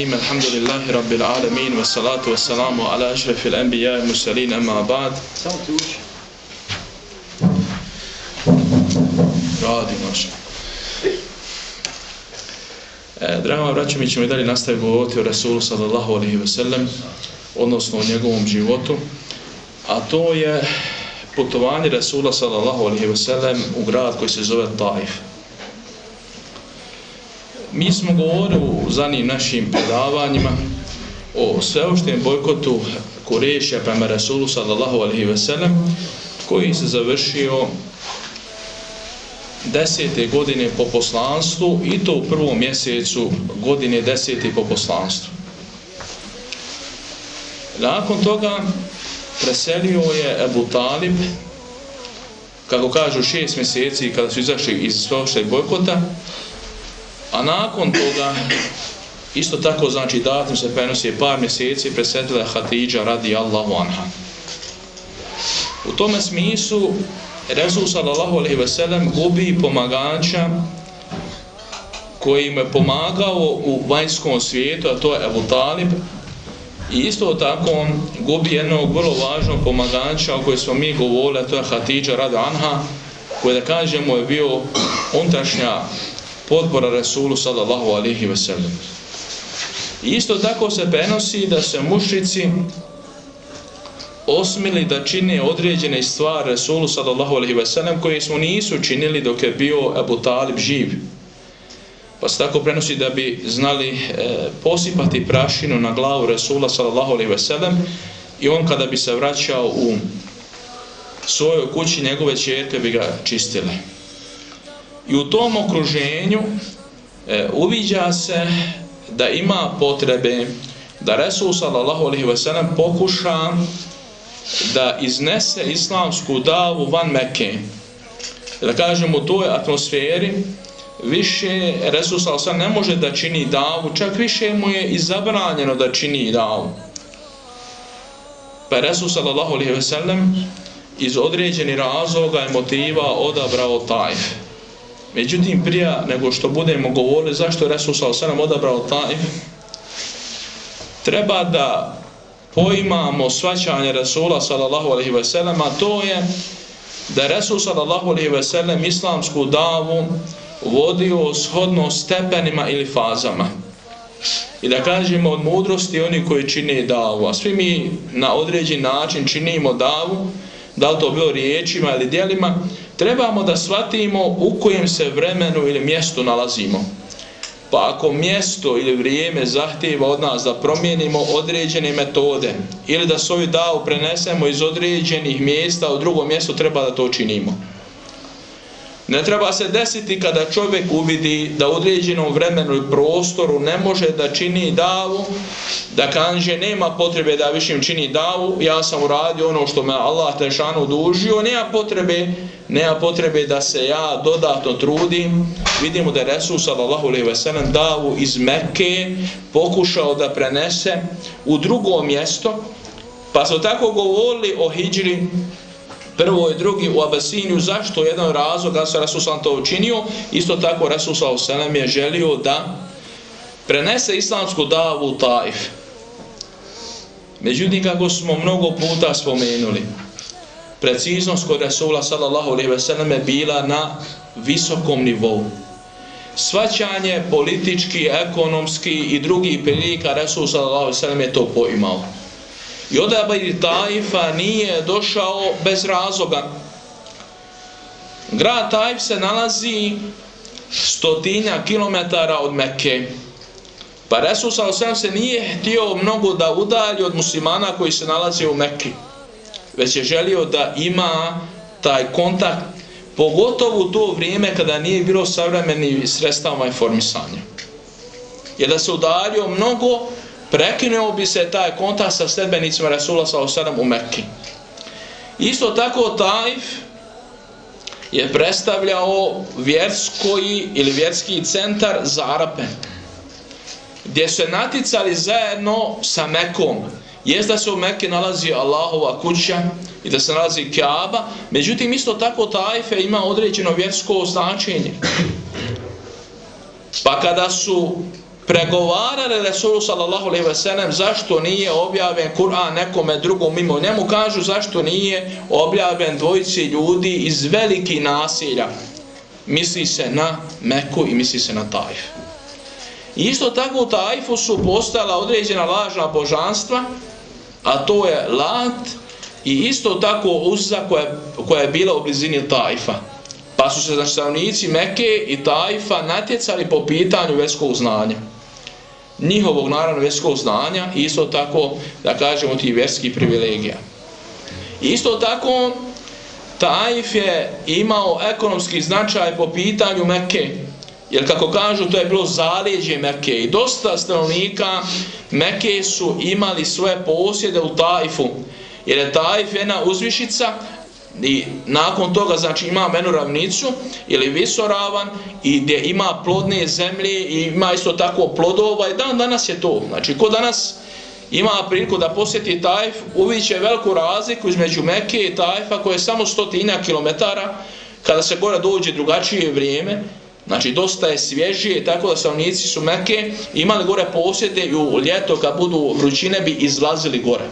الرحيم الحمد لله رب العالمين والصلاة والسلام على أشرف الأنبياء المسلين أما بعد رادي E, Drago vam mi ćemo i dalje nastaviti govoriti o Rasulu sallallahu alaihi ve sellem, odnosno o njegovom životu, a to je putovanje Rasula sallallahu alaihi ve sellem u grad koji se zove Taif. Mi smo govorili u zanim našim predavanjima o sveoštijem bojkotu Kurešija prema Rasulu sallallahu alaihi ve sellem koji se završio desete godine po poslanstvu i to u prvom mjesecu godine desete po poslanstvu. Nakon toga preselio je Ebu Talib kako kažu šest mjeseci kada su izašli iz sveošteg bojkota A nakon toga, isto tako znači datum se prenosi je par mjeseci presetila Hatidža radi Allahu anha. U tome smislu, Resul sallallahu alaihi ve sellem gubi pomagača koji im je pomagao u vanjskom svijetu, a to je Ebu Talib. I isto tako on gubi jednog vrlo važnog pomagača o kojoj smo mi govorili, a to je Hatidža radi Anha, koji da kažemo je bio ontašnja podbora Resulu sallallahu alihi wasallam. Isto tako se prenosi da se mušici osmili da čine određene stvari Resulu sallallahu alihi wasallam koje smo nisu činili dok je bio Abu Talib živ. Pa se tako prenosi da bi znali e, posipati prašinu na glavu Resula sallallahu alihi sellem i on kada bi se vraćao u svojoj kući njegove čerke bi ga čistile. I u tom okruženju e, uviđa se da ima potrebe da Resul sallallahu alaihi ve sellem pokuša da iznese islamsku davu van Mekke. Da kažemo u toj atmosferi više Resul sallallahu alaihi ne može da čini davu, čak više mu je izabranjeno da čini davu. Pa Resul sallallahu alaihi ve sellem iz određeni razloga i motiva odabrao Tajf. Međutim, prija nego što budemo govorili zašto je Resul sa osanem odabrao Taif, treba da poimamo svaćanje Resula sallallahu alaihi ve sellem, a to je da je Resul sallallahu alaihi ve sellem islamsku davu vodio shodno stepenima ili fazama. I da kažemo od mudrosti oni koji čine davu, a svi mi na određen način činimo davu, da li to bilo riječima ili dijelima, trebamo da shvatimo u kojem se vremenu ili mjestu nalazimo. Pa ako mjesto ili vrijeme zahtjeva od nas da promijenimo određene metode ili da svoju davu prenesemo iz određenih mjesta u drugo mjesto, treba da to činimo. Ne treba se desiti kada čovjek uvidi da u određenom vremenu i prostoru ne može da čini davu, da kanže nema potrebe da višim čini davu, ja sam uradio ono što me Allah tešanu dužio, nema potrebe, nema potrebe da se ja dodatno trudim. Vidimo da je Resul sallallahu alaihi ve sellem davu iz Mekke pokušao da prenese u drugo mjesto, pa su tako govorili o hijđri prvo i drugi u Abasiniju, zašto jedan razlog da se Rasul Salam to učinio, isto tako Rasul Salam je želio da prenese islamsku davu u Taif. Međutim, kako smo mnogo puta spomenuli, preciznost kod Rasula sallallahu alaihi ve sellem je bila na visokom nivou. Svaćanje politički, ekonomski i drugi prilika Rasul sallallahu alaihi ve sellem je to poimao. I odabir Taifa nije došao bez razloga. Grad Taif se nalazi stotinja kilometara od Mekke. Pa Resul sa osvijem se nije htio mnogo da udalji od muslimana koji se nalazi u Mekke. Već je želio da ima taj kontakt, pogotovo u to vrijeme kada nije bilo savremeni sredstava informisanja. Je da se udalio mnogo prekinuo bi se taj kontakt sa sledbenicima Rasula sa osadom u Mekki. Isto tako Taif je predstavljao vjerski ili vjerski centar za Arape, gdje su naticali zajedno sa Mekom jest da se u Mekke nalazi Allahova kuća i da se nalazi Kaaba, međutim isto tako Tajfe ima određeno vjersko značenje. Pa kada su pregovarali Resulu sallallahu alaihi ve sellem zašto nije objavljen Kur'an nekome drugom mimo njemu, kažu zašto nije objavljen dvojici ljudi iz veliki nasilja. Misli se na Meku i misli se na Tajf. Isto tako u Tajfu su postala određena lažna božanstva, a to je Lat i isto tako Uzza koja, koja je bila u blizini Tajfa. Pa su se znači stanovnici Mekke i Tajfa natjecali po pitanju veskog znanja. Njihovog naravno vjerskog znanja i isto tako da kažemo ti vjerskih privilegija. Isto tako Taif je imao ekonomski značaj po pitanju Mekke. Jer kako kažu, to je bilo zaleđe Mekke i dosta stanovnika Mekke su imali svoje posjede u Taifu. Jer je Taif jedna uzvišica i nakon toga znači ima menu ravnicu ili visoravan i gdje ima plodne zemlje i ima isto tako plodova i dan danas je to. Znači ko danas ima priliku da posjeti Tajf, uviće veliku razliku između Mekke i Tajfa koje je samo stotinja kilometara kada se gore dođe drugačije vrijeme Znači, dosta je svježije, tako da stanovnici su meke, imali gore posjede i u ljeto kad budu vrućine bi izlazili gore.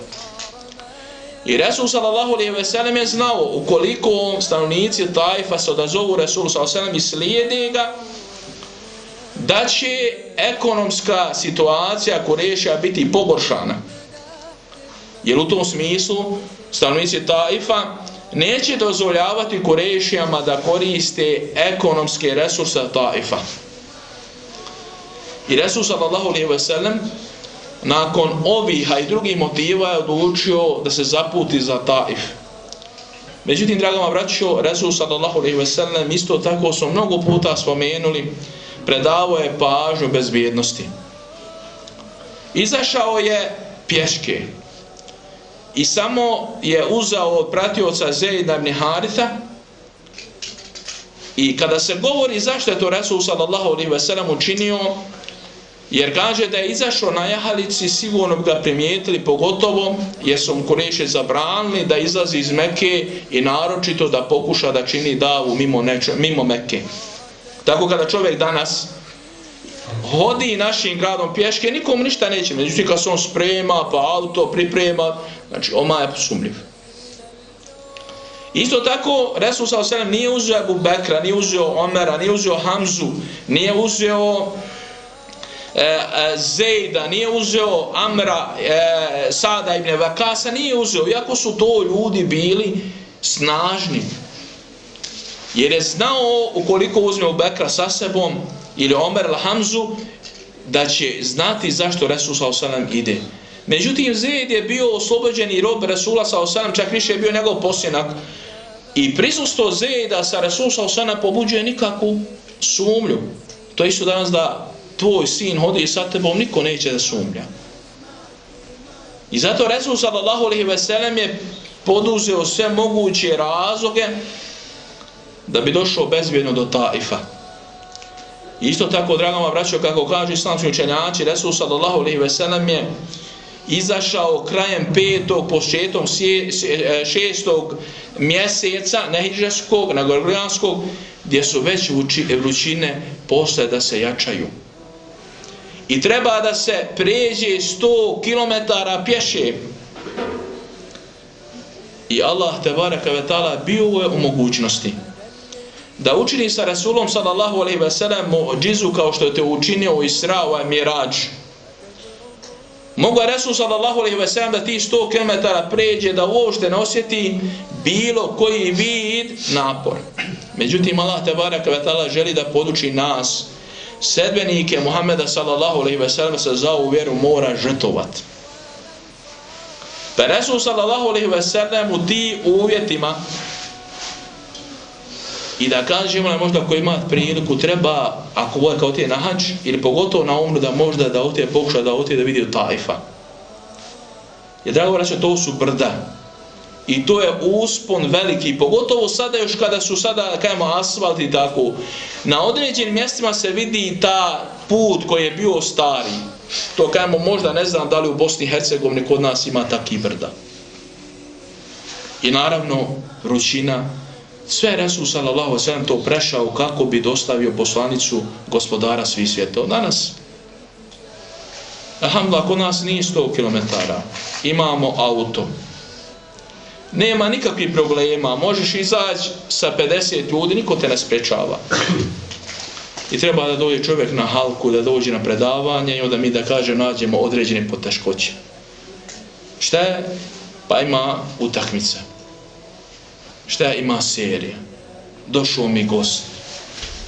I Resul sallallahu alaihi ve sellem je znao ukoliko stanovnici Tajfa se odazovu Resul sallallahu alaihi ve sellem i slijede ga, da će ekonomska situacija Kureša biti pogoršana. Jer u tom smislu stanovnici Tajfa neće dozvoljavati Kurešijama da koriste ekonomske resurse Taifa. I Resul sallallahu alaihi ve sellem nakon ovih i drugih motiva je odlučio da se zaputi za Taif. Međutim, dragama braćo, Resul sallallahu alaihi ve sellem isto tako smo mnogo puta spomenuli, predavo je pažnju bezbjednosti. Izašao je pješke, i samo je uzao od pratioca Zejda ibn Haritha i kada se govori zašto je to Resul sallallahu alaihi ve sellem učinio jer kaže da je izašao na jahalici sigurno bi ga primijetili pogotovo jer su mu kureše zabranili da izlazi iz Mekke i naročito da pokuša da čini davu mimo, neče, mimo Mekke tako kada čovjek danas hodi našim gradom pješke, nikomu ništa neće. Međutim, kad se on sprema, pa auto priprema, znači, oma je sumljiv. Isto tako, Resul s.a.v. nije uzeo Abu Bekra, nije uzeo Omera, nije uzeo Hamzu, nije uzeo E, e, Zejda, nije uzeo Amra, e, Sada ibn Vakasa, nije uzeo, iako su to ljudi bili snažni. Jer je znao ukoliko uzme u Bekra sa sebom, ili Omer ili Hamzu, da će znati zašto Resul s.a.v. ide. Međutim, Zed je bio oslobođeni rob Resula s.a.v. čak više je bio njegov posljenak. I prisusto Zeda sa Resul s.a.v. pobuđuje nikakvu sumlju. To je isto danas da tvoj sin hodi sa tebom, niko neće da sumlja. I zato Resul sallallahu alaihi ve sellem je poduzeo sve moguće razloge da bi došao bezbjedno do Taifa. Isto tako, dragoma braćo, kako kaže islamski učenjači, Resul sallallahu alaihi ve sellem je izašao krajem petog, početom e, šestog mjeseca nehiđarskog, nagorglijanskog, gdje su već vrućine posle da se jačaju. I treba da se pređe 100 km pješe. I Allah, tebareka ve taala bio je u mogućnosti da učini sa Rasulom sallallahu alejhi ve sellem mu'jizu kao što je te učinio u Isra ovaj u Mirađ. Mogu Rasul sallallahu alejhi ve sellem da ti 100 km pređe da uopšte ne osjeti bilo koji vid napor. Međutim, Allah te baraka ve ta'ala želi da poduči nas sedbenike Muhammeda sallallahu alaihi ve sellem se za ovu vjeru mora žrtovat. Pa Rasul sallallahu alaihi ve sellem u ti uvjetima I da kažemo možda ko ima priliku, treba, ako bude kao ti na hač ili pogotovo na umru, da možda da otije pokuša da otije da vidi od tajfa. Jer drago vraća, to su brda. I to je uspon veliki, pogotovo sada još kada su sada, kajemo, asfalt i tako. Na određenim mjestima se vidi ta put koji je bio stari. To kajemo možda ne znam da li u Bosni i Hercegovini kod nas ima taki brda. I naravno, ručina, sve Resul sallallahu sallam to prešao kako bi dostavio poslanicu gospodara svih svijeta. Danas, alhamdulillah, kod nas nije 100 km. Imamo auto. Nema nikakvih problema. Možeš izaći sa 50 ljudi, niko te ne sprečava. I treba da dođe čovjek na halku, da dođe na predavanje i onda mi da kaže nađemo određene poteškoće. Šta je? Pa ima utakmica. Šta je? Ima serija. Došao mi gost.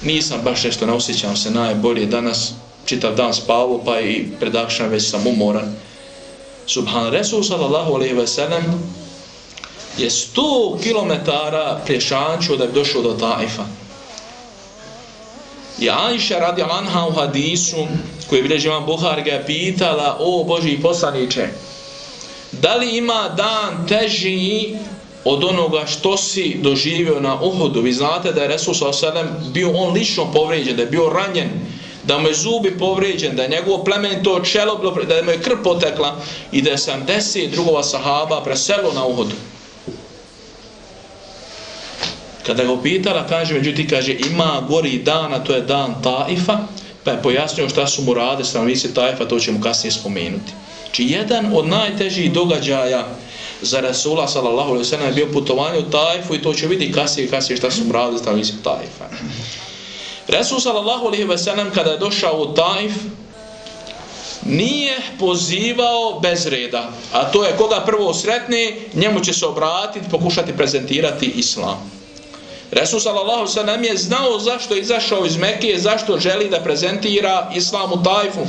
Nisam baš nešto, ne osjećam se najbolje danas, čitav dan spavo, pa i predakšan već sam umoran. Subhan Resul sallallahu alaihi ve sellem je 100 km pješančio da bi došao do Taifa. I Aisha radi Anha u hadisu koji bilježi vam Buhar ga pitala o Boži poslaniče da li ima dan teži od onoga što si doživio na Uhudu. Vi znate da je Resul s.a.v. bio on lično povređen, da je bio ranjen, da mu je zubi povređen, da je njegovo plemenito čelo bilo, da mu je krv potekla i da je 70 drugova sahaba preselo na Uhudu. Kada ga upitala, kaže, međutim, kaže, ima gori dana, to je dan Taifa, pa je pojasnio šta su mu rade, stanovnici Taifa, to ćemo kasnije spomenuti. Či jedan od najtežih događaja za Rasula, sallallahu alaihi sallam, je bio putovanje u Taifu i to će vidjeti kasnije, kasnije šta su mu rade, stanovnici Taifa. Rasul, sallallahu alaihi sallam, kada je došao u Taif, nije pozivao bez reda, a to je koga prvo sretni, njemu će se obratiti, pokušati prezentirati islam. Resul sallallahu sallam je znao zašto je izašao iz Mekije, zašto želi da prezentira islamu tajfu.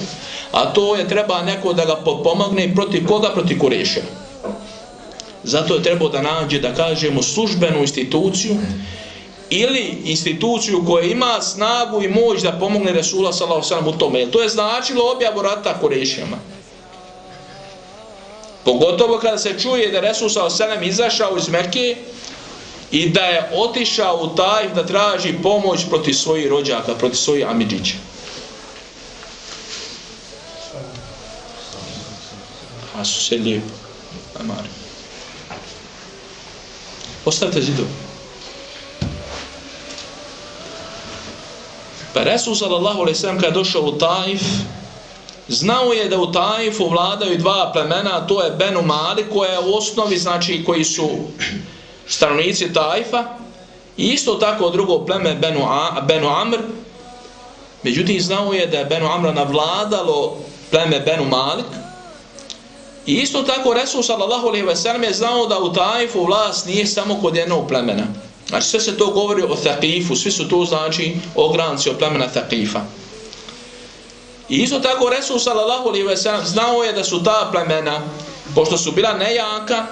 A to je treba neko da ga pomogne protiv koga? Protiv Kureša. Zato je trebao da nađe, da kažemo, službenu instituciju ili instituciju koja ima snagu i moć da pomogne Resula sallallahu sallam u tome. To je značilo objavu rata Kurešima. Pogotovo kada se čuje da Resul sallallahu sallam izašao iz Mekije, i da je otišao u taj da traži pomoć protiv svojih rođaka, protiv svojih amidžića. A su se lijepo. Amari. Ostavite zidu. Pa Resul sallallahu alaihi sallam kada je došao u Taif, znao je da u Taifu vladaju dva plemena, to je Benu Mali, koja je u osnovi, znači, koji su stanovnici Tajfa i isto tako drugo pleme Benu, A, Benu Amr. Međutim znao je da je Benu Amra navladalo pleme Benu Malik. I isto tako Resul sallallahu alaihi ve sellem je znao da u Tajfu vlast nije samo kod jednog plemena. Znači sve se to govori o Thaqifu svi su to znači ogranci o plemena Thaqifa. I isto tako Resul sallallahu alaihi ve sellem znao je da su ta plemena, pošto su bila nejaka,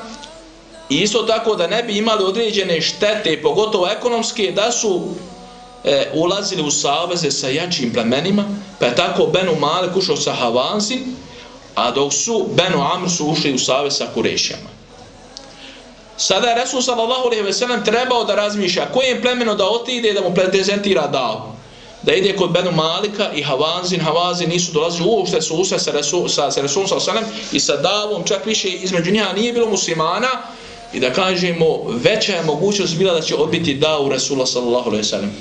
I isto tako da ne bi imali određene štete, pogotovo ekonomske, da su e, ulazili u saveze sa jačim plemenima, pa je tako Benu Malik ušao sa Havanzi, a dok su Benu Amr su ušli u savez sa Kurešijama. Sada je Resul sallallahu alaihi ve sellem trebao da razmišlja kojem plemenu da otide da mu prezentira dao. Da ide kod Benu Malika i Havanzin, Havanzin nisu dolazili uopšte su ušli sa Resul, sa, sa Resul sallallahu alaihi ve sellem i sa davom, čak više između njega nije bilo muslimana, i da kažemo veća je mogućnost bila da će odbiti davu Rasula sallallahu alaihi sallam.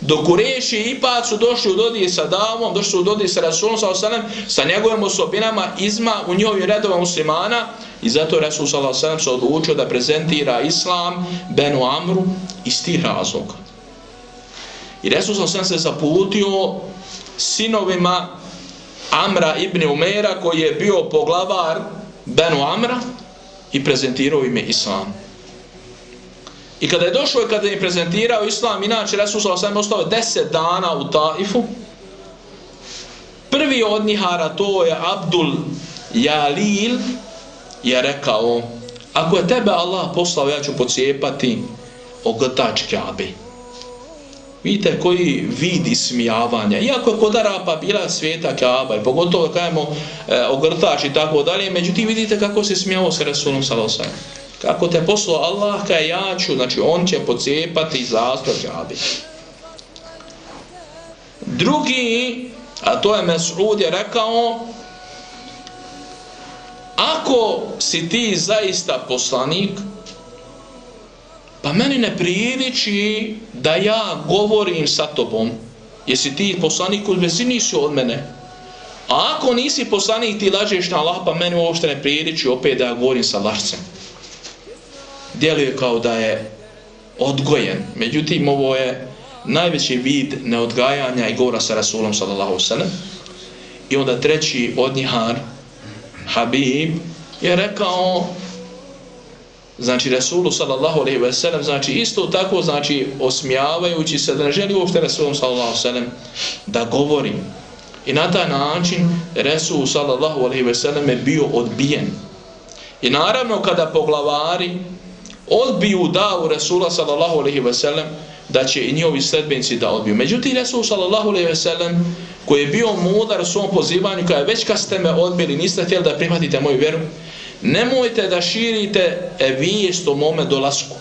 Dok Kureši ipak su došli u dodije sa davom, došli u dodije sa Rasulom sallallahu alaihi sallam, sa njegovim osobinama izma u njihovim redovima muslimana i zato Rasul sallallahu alaihi sallam se odlučio da prezentira Islam Benu Amru iz tih razloga. I Rasul sallallahu alaihi sallam se zaputio sinovima Amra ibn Umera koji je bio poglavar Benu Amra i prezentirao ime Islam. I kada je došao i kada je prezentirao Islam, inače Resul sa osam ostao deset dana u Taifu, prvi od njihara, to je Abdul Jalil, je rekao, ako je tebe Allah poslao, ja ću pocijepati ogrtač Kjabe. Vidite koji vidi smijavanja. Iako je kod Arapa bila svijeta Kaaba i pogotovo kajemo e, ogrtač i tako dalje, međutim vidite kako se smijao s Resulom Salosan. Kako te poslao Allah ka ja ću, znači on će pocijepati zastor Kaabe. Drugi, a to je Mes'ud je rekao, ako si ti zaista poslanik, pa meni ne priliči da ja govorim sa tobom, jesi ti poslanik u vezi nisi od mene, a ako nisi poslanik ti lažeš na Allah, pa meni uopšte ne priliči opet da ja govorim sa lažcem. Djeluje kao da je odgojen, međutim ovo je najveći vid neodgajanja i govora sa Rasulom sallallahu sallam. I onda treći od njihar, Habib, je rekao znači Resulu sallallahu alaihi ve sellem, znači isto tako, znači osmijavajući se da ne želi uopšte Resulom sallallahu alaihi ve sellem da govori. I na taj način Resul sallallahu alaihi ve sellem je bio odbijen. I naravno kada poglavari odbiju davu Resula sallallahu alaihi ve sellem, da će i njihovi sledbenci da odbiju. Međutim, Resul sallallahu alaihi ve sellem, koji je bio mudar u svom pozivanju, kada već kad ste me odbili, niste htjeli da prihvatite moju vjeru, nemojte da širite e vijest o mome dolasku.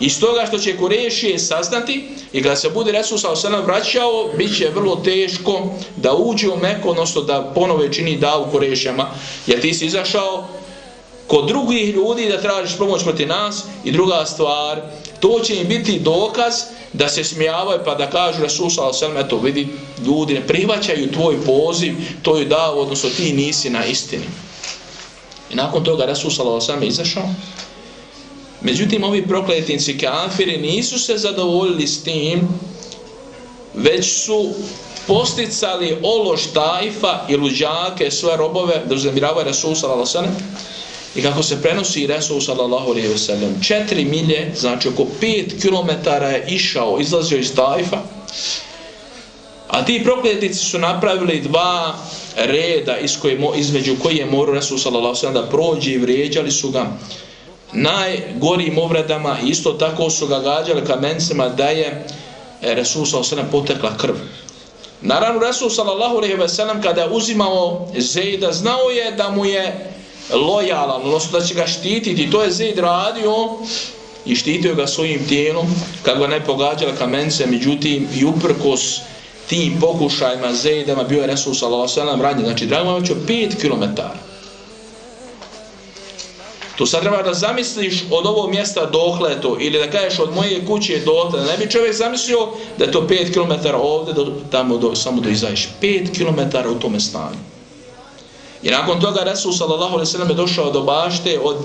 Iz toga što će Kurešije saznati i kada se bude Resul sa alaihi vraćao, bit će vrlo teško da uđe u Meku, odnosno da ponove čini davu Kurešijama, jer ti si izašao kod drugih ljudi da tražiš pomoć proti nas i druga stvar, to će im biti dokaz da se smijavaju pa da kažu Resul s.a.v. eto vidi ljudi ne prihvaćaju tvoj poziv, to je dao, odnosno ti nisi na istini. I nakon toga Resul s.a.v. izašao. Međutim, ovi prokletinci kafiri nisu se zadovoljili s tim, već su posticali ološ tajfa i luđake, sve robove, da uzemiravaju Resul s.a.v. I kako se prenosi Resul sallallahu alaihi wa sallam, četiri milje, znači oko pet kilometara je išao, izlazio iz Tajfa, a ti prokletici su napravili dva reda iz koje, između koji je morao Resul sallallahu sallam da prođe i vrijeđali su ga najgorijim ovredama i isto tako su ga gađali kamencima da je e, Resul sallallahu sallam potekla krv. Naravno, Resul sallallahu alaihi wa sallam kada je uzimao Zejda, znao je da mu je lojalan, odnosno da će ga štititi. To je Zejd radio i štitio ga svojim tijelom, kad ga ne pogađala kamence, međutim i uprkos tim pokušajima Zejdama bio je Resul s.a.v. ranije. Znači, drago je 5 km. To sad treba da zamisliš od ovog mjesta dohle to, ili da kažeš od moje kuće dotle. ne bi čovjek zamislio da je to 5 km ovdje, do, tamo do, samo do izajiš. 5 km u tome stanju. I nakon toga Resul sallallahu alaihi sallam je došao do bašte od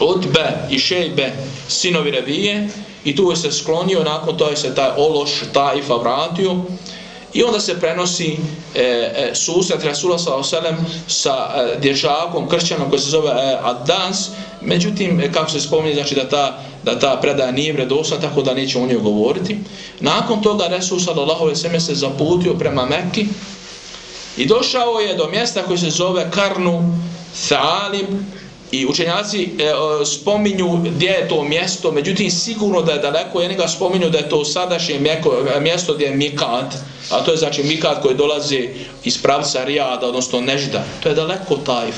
Utbe i Šejbe sinovi Revije i tu je se sklonio, nakon toga se taj ološ Taifa vratio i onda se prenosi e, e, susret Rasula sallallahu sa e, dježakom kršćanom koji se zove e, Adans, međutim, e, kako se spominje, znači da ta, da ta predaja nije vredosna, tako da neće o njoj govoriti. Nakon toga Rasul sallallahu alaihi se zaputio prema Mekki, I došao je do mjesta koji se zove Karnu Thalib i učenjaci e, spominju gdje je to mjesto, međutim sigurno da je daleko, jednega spominju da je to sadašnje e, mjesto gdje je Mikat, a to je znači Mikat koji dolazi iz pravca Rijada, odnosno Nežda, to je daleko Tajf.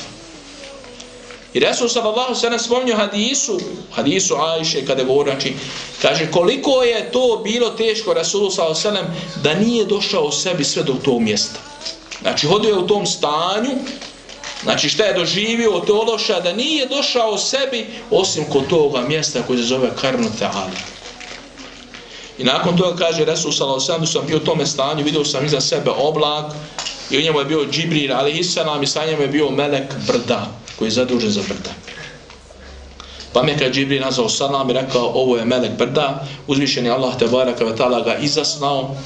I Resul sallallahu sallam spominju hadisu, hadisu Ajše kada je govorio, znači, kaže koliko je to bilo teško Resul sallallahu sallam da nije došao u sebi sve do tog mjesta. Znači, hodio je u tom stanju, znači šta je doživio od Ološa, da nije došao sebi osim kod toga mjesta koje se zove Karnu Ali. I nakon toga kaže Resul Salosanu, sam bio u tome stanju, vidio sam iza sebe oblak i u njemu je bio Džibril, ali Isalam i sa njemu je bio Melek Brda, koji je zadužen za Brda. Pa mi je Džibril nazvao Salam i rekao, ovo je Melek Brda, uzvišeni Allah te baraka taala ga izasnao,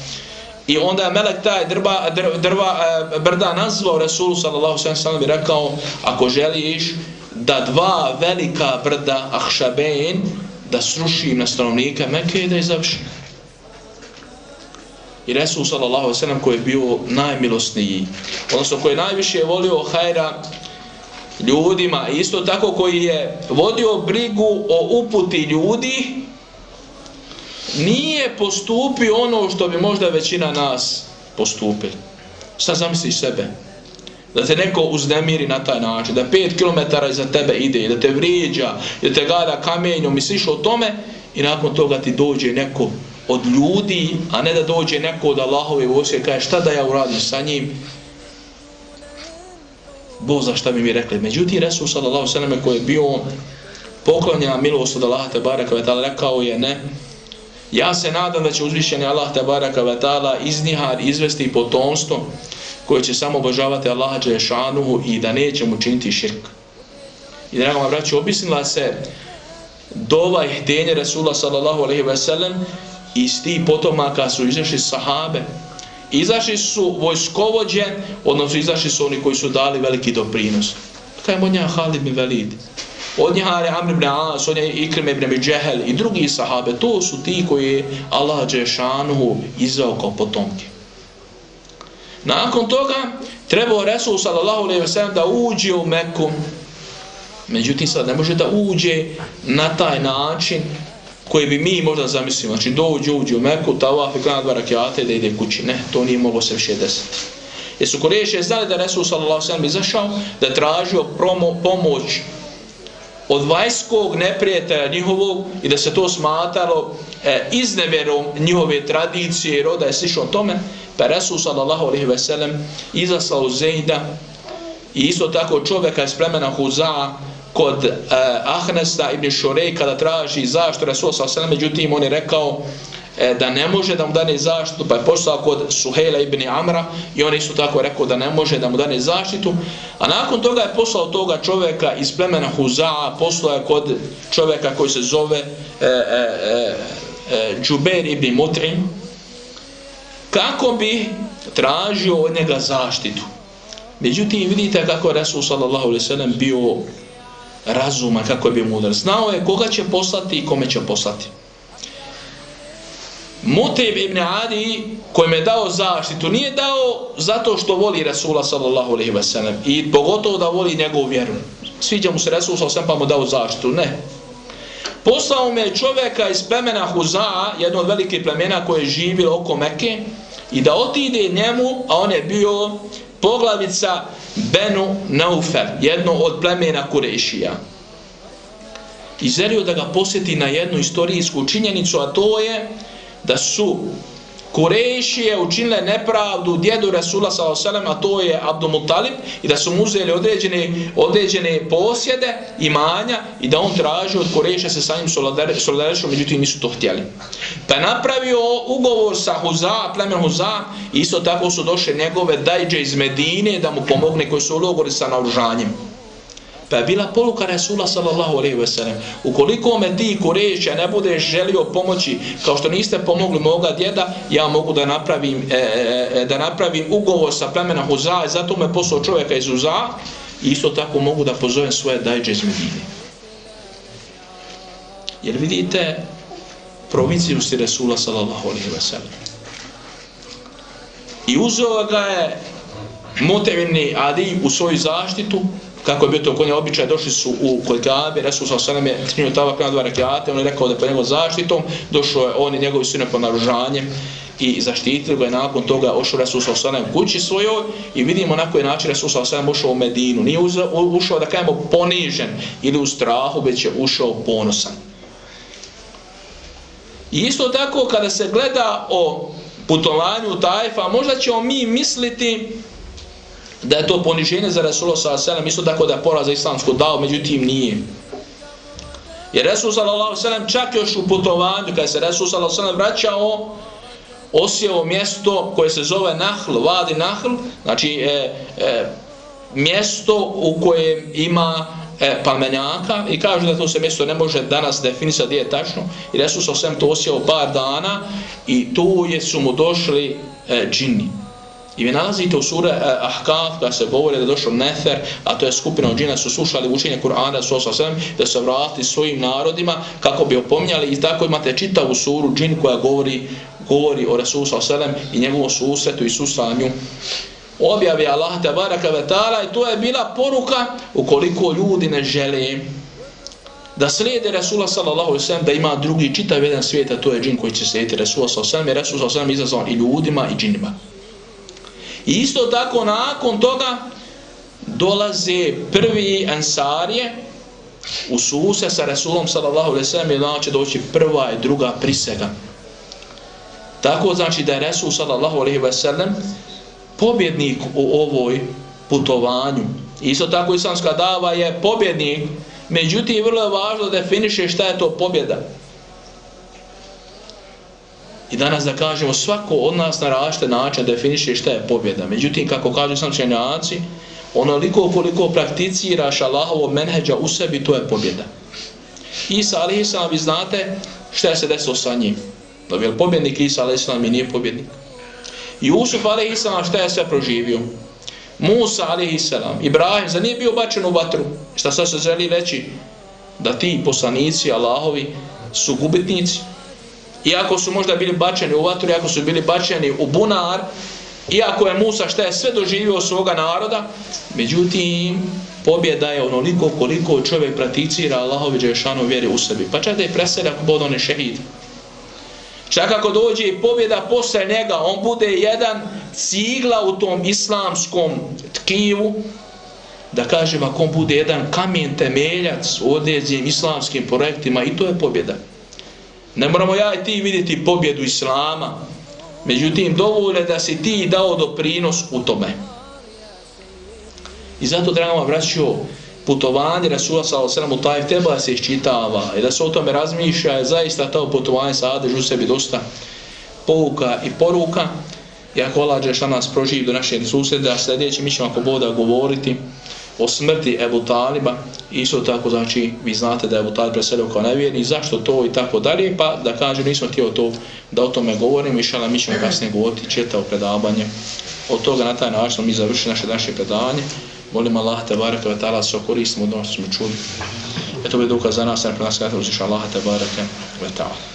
I onda je melek taj drba, drva, drva e, brda nazvao Resulu sallallahu sallam i rekao ako želiš da dva velika brda Ahšabein da srušim na stanovnike Mekke i da je završi. I Resul sallallahu sallam koji je bio najmilostniji, odnosno koji je najviše volio hajra ljudima, isto tako koji je vodio brigu o uputi ljudi, nije postupio ono što bi možda većina nas postupili. Sad zamisliš sebe. Da te neko uznemiri na taj način, da pet kilometara iza tebe ide, da te vrijeđa, da te gada kamenjom, misliš o tome i nakon toga ti dođe neko od ljudi, a ne da dođe neko od Allahove vosije, kaže šta da ja uradim sa njim, Bog za šta bi mi rekli. Međutim, Resul sallallahu sallam koji je bio poklonjena milost od Allah te baraka rekao je ne. Ja se nadam da će uzvišeni Allah te baraka ta'ala iznihar izvesti potomstvo koje će samo obožavati Allaha Đešanuhu i da neće mu činiti širk. I drago vam braći, obisnila se dova i htenje Resula sallallahu alaihi ve sellem iz tih potomaka su izašli sahabe. Izašli su vojskovođe, odnosno izašli su oni koji su dali veliki doprinos. Kaj je od Halid mi velid? Od njega je Amr ibn As, od njega Ikrim ibn Džehel i drugi sahabe. To su ti koji je Allah Đešanuhu izvao kao potomke. Nakon toga trebao Resul sallallahu alaihi ve sellem da uđe u Meku Međutim, sad ne može da uđe na taj način koji bi mi možda zamislili. Znači, dođe, uđe u Meku, tavaf i klana dva i da ide kući. Ne, to nije moglo se više desiti. Jer su Koreše znali da Resul sallallahu sallam izašao, da tražio promo, pomoć od vajskog neprijatelja njihovog i da se to smatralo e, izneverom njihove tradicije i roda je slišao tome, pa Resul sallallahu alaihi ve sellem izaslao Zejda i isto tako čovjeka iz plemena Huzaa kod e, Ahnesta ibn Šurej kada traži zaštitu Rasul ve sellem, međutim on je rekao e, da ne može da mu dane zaštitu, pa je poslao kod Suhejla ibn Amra i on isto tako rekao da ne može da mu dane zaštitu, a nakon toga je poslao toga čovjeka iz plemena Huzaa, poslao je kod čovjeka koji se zove e, e, e, e Džuber ibn Mutrim, kako bi tražio od njega zaštitu. Međutim, vidite kako je Resul sallallahu alaihi sallam bio razuman, kako je bio mudar. Znao je koga će poslati i kome će poslati. Mutib ibn Adi kojem je dao zaštitu nije dao zato što voli Rasula sallallahu alaihi ve sellem i pogotovo da voli njegovu vjeru. Sviđa mu se Rasul sallallahu alaihi pa mu dao zaštitu. Ne. Poslao me čovjeka iz plemena Huza, jedno od velikih plemena koje je živilo oko Mekke, i da otide njemu, a on je bio poglavica Benu Naufel, jedno od plemena Kurešija. I želio da ga posjeti na jednu istorijsku činjenicu, a to je da su Kurešije učinile nepravdu djedu Resula s.a.v. a to je Abdumutalib i da su mu uzeli određene, određene posjede, imanja i da on traži od Kureša se sa njim solidarišom, međutim nisu to htjeli. Pa je napravio ugovor sa Huza, plemen Huza i isto tako su došle njegove dajđe iz Medine da mu pomogne koji su ulogori sa naoružanjem. Pa je bila poluka Resula sallallahu alaihi ve sellem. Ukoliko me ti Kureća ne bude želio pomoći, kao što niste pomogli moga djeda, ja mogu da napravim, e, e, e da napravim ugovor sa plemena Huza, zato me poslao čovjeka iz Huza, isto tako mogu da pozovem svoje dajđe iz Medine. Jer vidite provinciju si Resula sallallahu alaihi ve sellem. I uzeo ga je Mutevini Adi u svoju zaštitu, kako je bio to konja običaj, došli su u kod Gabe, Resul sa osanem je trinio tava prema dva rekiate, on je rekao da je po njegov zaštitom, došao je on i njegovi sine po naružanjem i zaštitili ga je nakon toga ošao Resul sa osanem kući svojoj i vidimo na koji način Resul sa osanem ušao u Medinu. Nije ušao da kajemo ponižen ili u strahu, već je ušao ponosan. I isto tako kada se gleda o putovanju Tajfa, možda ćemo mi misliti da je to poniženje za Resulullah s.a.v. isto tako da je poraz za islamsku dao, međutim nije. Jer Resul s.a.v. čak još u putovanju, kada se Resul s.a.v. vraćao, osjeo mjesto koje se zove Nahl, Vadi Nahl, znači e, e, mjesto u kojem ima e, palmenjaka i kaže da to se mjesto ne može danas definisati gdje je tačno i Resul s.a.v. to osjeo par dana i tu je su mu došli e, džini. I vi nalazite u sura uh, e, Ahkaf da se govore da došao Nefer, a to je skupina od džina, su slušali učenje Kur'ana su osasem, da se vrati svojim narodima kako bi opominjali i tako imate čitavu suru džin koja govori, govori o Resul sallam i njegovom susretu i susranju objavi Allah te baraka vetala i to je bila poruka ukoliko ljudi ne žele da slijede Resula sallallahu alaihi sallam da ima drugi čitav jedan svijet a to je džin koji će slijediti Resula sallallahu alaihi sallam i Resul sallallahu alaihi sallam izazvan i ljudima i džinima. I isto tako nakon toga dolaze prvi ansarije u suse sa Resulom sallallahu alaihi sallam i znači doći prva i druga prisega. Tako znači da je Resul sallallahu alaihi sallam pobjednik u ovoj putovanju Isto tako islamska dava je pobjednik, međutim vrlo je važno da definiše šta je to pobjeda. I danas da kažemo svako od nas na različite način definiše šta je pobjeda. Međutim, kako kažu sam čenjaci, onoliko koliko prakticiraš Allahovo menheđa u sebi, to je pobjeda. Isa a.s. vi znate šta je se desilo sa njim. Da je pobjednik Isa a.s. i nije pobjednik. Jusuf Usuf a.s. šta je sve proživio? Musa a.s. Ibrahim, za nije bio bačen u vatru. Šta sad se želi reći? Da ti poslanici Allahovi su gubitnici. Iako su možda bili bačeni u vatru, iako su bili bačeni u bunar, iako je Musa šta je sve doživio svoga naroda, međutim, pobjeda je onoliko koliko čovjek praticira Allahovi Đešanu vjeri u sebi. Pa čak da je preselja ako bude šehid. Čak ako dođe i pobjeda posle njega, on bude jedan cigla u tom islamskom tkivu, da kažem ako on bude jedan kamen temeljac u određenim islamskim projektima i to je pobjeda. Ne moramo ja i ti vidjeti pobjedu islama, međutim dovoljno da si ti dao doprinos u tome. I zato drago vam vraćio putovanje Rasula s.a.v. u taj treba se iščitava i da se o tome razmišlja je zaista to putovanje sadrži u sebi dosta pouka i poruka i ako Allah Đešan nas proživi do našeg susreda sljedeći mi ćemo ako boda govoriti o smrti Ebu Taliba isto tako znači vi znate da je Ebu Talib preselio kao nevjerni zašto to i tako dalje pa da kažem nismo htio to da o tome govorim, išala mi ćemo kasnije govoriti četao predavanje od toga na taj način mi završili naše naše predavanje Molim Allah te bareke ve taala se koristimo od ono što smo čuli. Eto bi dokaz za nas, na nas kada uzviš Allah te bareke ve taala.